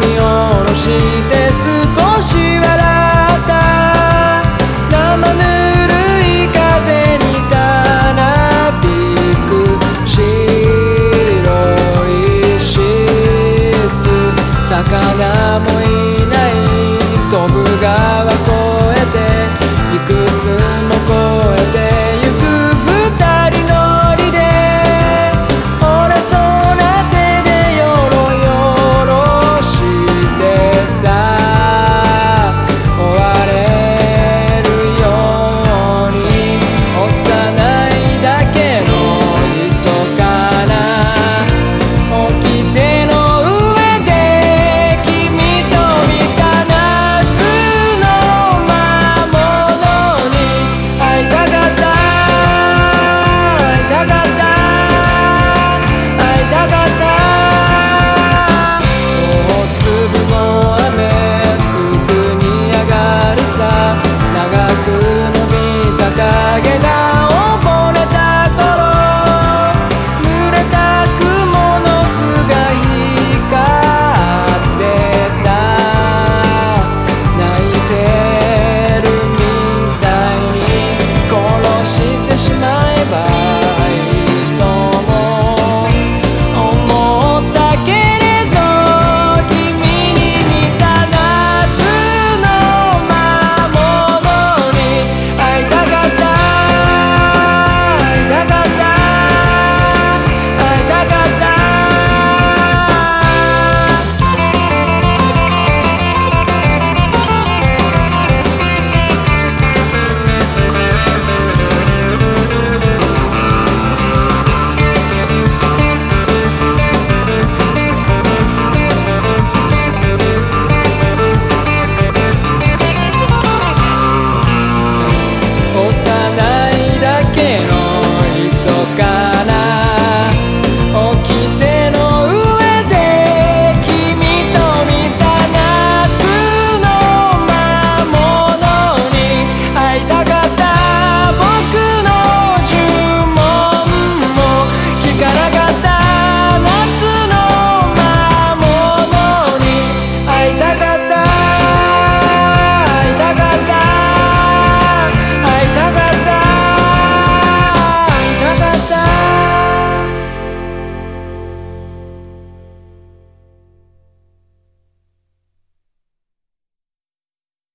見下ろして少し笑った。生ぬ